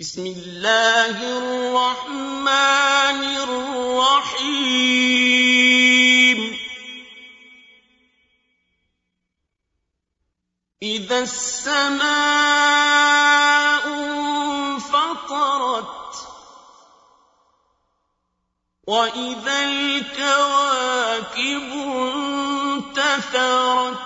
بسم الله الرحمن الرحيم. إذا السماء انفطرت وإذا الكواكب انتثرت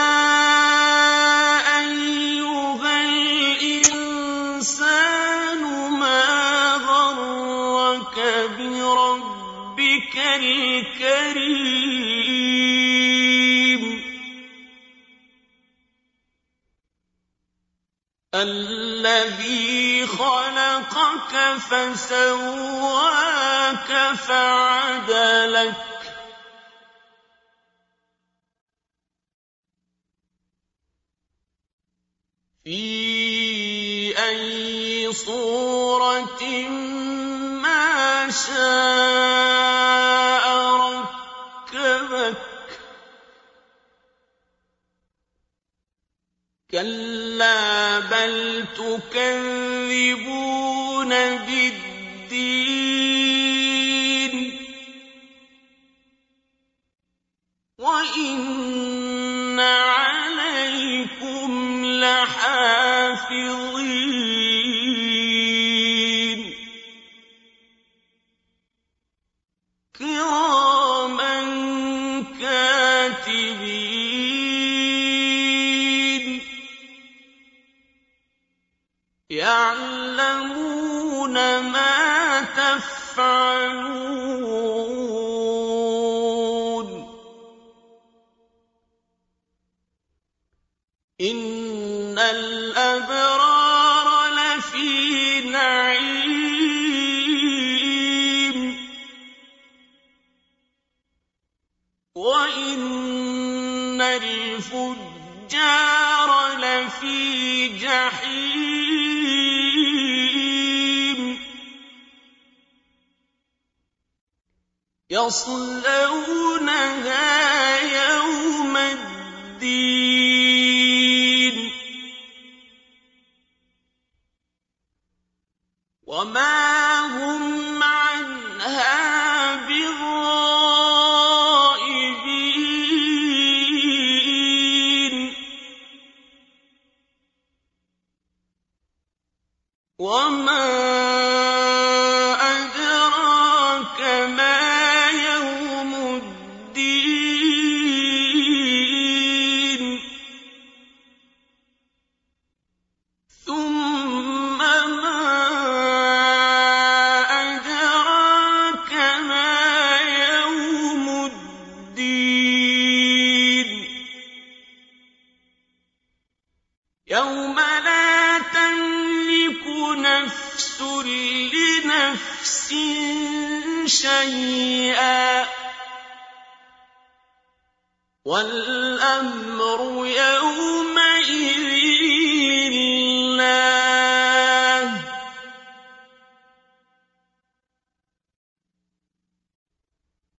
الْكَرِيمِ. الَّذِي خَلَقَكَ فَسَوَّاكَ فَعَدَلَكَ. فِي أَيِّ صُورَةٍ مَّا شَاءَ كَلَّا بَلْ تُكَذِّبُونَ بِالدِّينِ. وَإِنَّ عَلَيْكُمْ لَحَافِظِينَ. يَعْلَمُونَ مَا تَفْعَلُونَ. إِنَّ الْأَبْرَارَ لَفِي نَعِيمٍ. وَإِنَّ الْفُجَّارَ لَفِي جَحِيمٍ. يَصْلَوْنَهَا يَوْمَ الدِّينِ. وَمَا هُمْ عَنْهَا بِغَائِبِينَ. وَمَا يَوْمَ لَا تَمْلِكُ نَفْسٌ لِّنَفْسٍ شَيْئًا ۖ. وَالْأَمْرُ يَوْمَئِذٍ